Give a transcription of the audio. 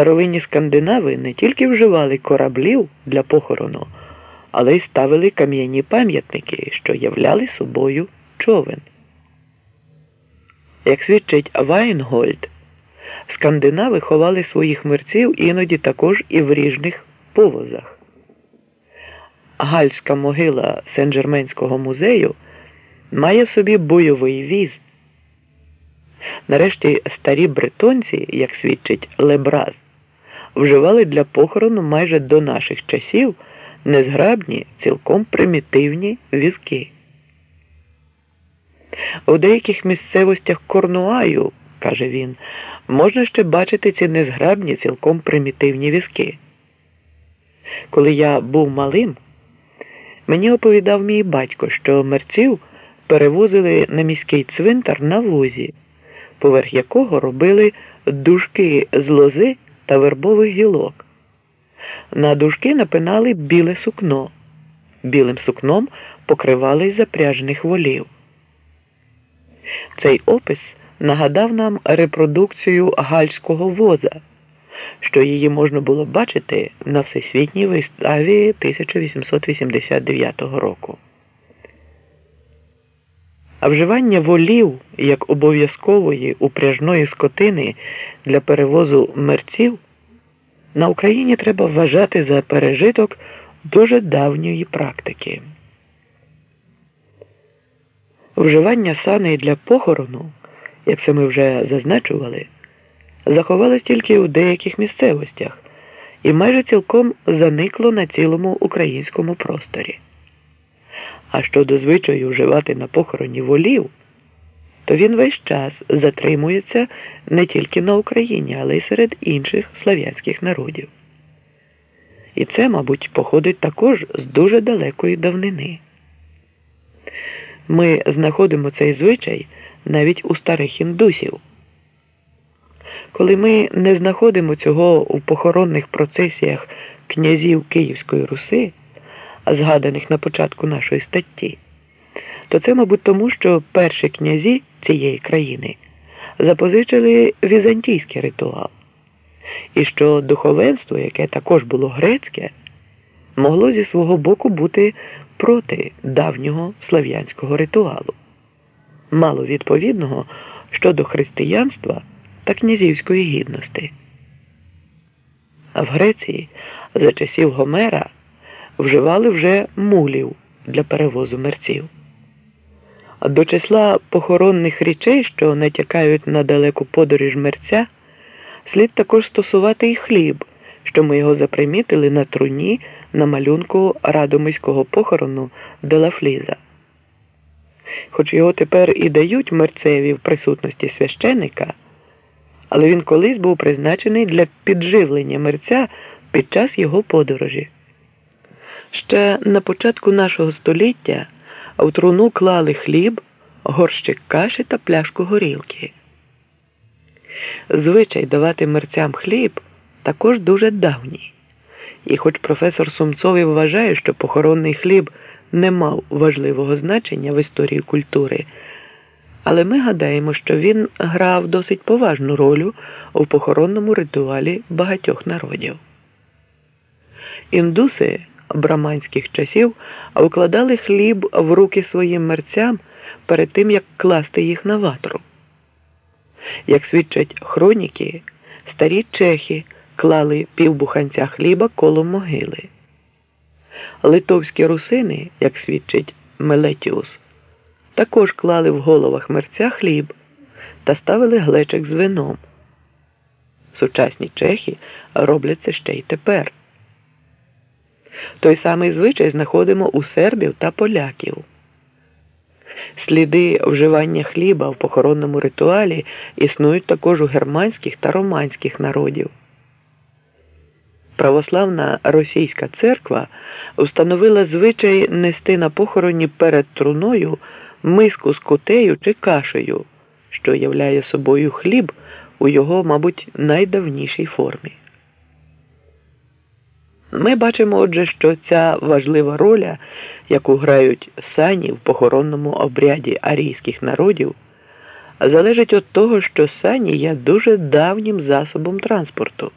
Старовинні скандинави не тільки вживали кораблів для похорону, але й ставили кам'яні пам'ятники, що являли собою човен. Як свідчить Вайнгольд, скандинави ховали своїх мерців іноді також і в ріжних повозах. Гальська могила Сен-Жерменського музею має в собі бойовий віз. Нарешті старі бретонці, як свідчить Лебраз, вживали для похорону майже до наших часів незграбні, цілком примітивні візки. У деяких місцевостях Корнуаю, каже він, можна ще бачити ці незграбні, цілком примітивні візки. Коли я був малим, мені оповідав мій батько, що мерців перевозили на міський цвинтар на возі, поверх якого робили дужки з лози та вербових гілок. На дужки напинали біле сукно, білим сукном покривали запряжених волів. Цей опис нагадав нам репродукцію гальського воза, що її можна було бачити на всесвітній виставі 1889 року. А вживання волів як обов'язкової упряжної скотини для перевозу мерців на Україні треба вважати за пережиток дуже давньої практики. Вживання саней для похорону, як це ми вже зазначували, заховалось тільки у деяких місцевостях і майже цілком заникло на цілому українському просторі. А щодо звичаю вживати на похороні волів, то він весь час затримується не тільки на Україні, але й серед інших слав'янських народів. І це, мабуть, походить також з дуже далекої давнини. Ми знаходимо цей звичай навіть у старих індусів. Коли ми не знаходимо цього у похоронних процесіях князів Київської Руси, згаданих на початку нашої статті, то це, мабуть, тому, що перші князі цієї країни запозичили візантійський ритуал, і що духовенство, яке також було грецьке, могло зі свого боку бути проти давнього слав'янського ритуалу, мало відповідного щодо християнства та князівської гідності. А в Греції за часів Гомера вживали вже мулів для перевозу мерців. До числа похоронних речей, що натякають на далеку подорож мерця, слід також стосувати і хліб, що ми його запримітили на труні на малюнку радомиського похорону Делафліза. Хоч його тепер і дають мерцеві в присутності священика, але він колись був призначений для підживлення мерця під час його подорожі. Ще на початку нашого століття в труну клали хліб, горщик каші та пляшку горілки. Звичай давати мерцям хліб також дуже давній. І хоч професор Сумцовий вважає, що похоронний хліб не мав важливого значення в історії культури, але ми гадаємо, що він грав досить поважну роль у похоронному ритуалі багатьох народів. Індуси браманських часів вкладали хліб в руки своїм мерцям перед тим, як класти їх на ватру. Як свідчать хроніки, старі чехи клали півбуханця хліба коло могили. Литовські русини, як свідчить Мелетіус, також клали в головах мерця хліб та ставили глечик з вином. Сучасні чехи роблять це ще й тепер. Той самий звичай знаходимо у сербів та поляків. Сліди вживання хліба в похоронному ритуалі існують також у германських та романських народів. Православна російська церква встановила звичай нести на похороні перед труною миску з кутею чи кашею, що являє собою хліб у його, мабуть, найдавнішій формі. Ми бачимо, отже, що ця важлива роля, яку грають сані в похоронному обряді арійських народів, залежить від того, що сані є дуже давнім засобом транспорту.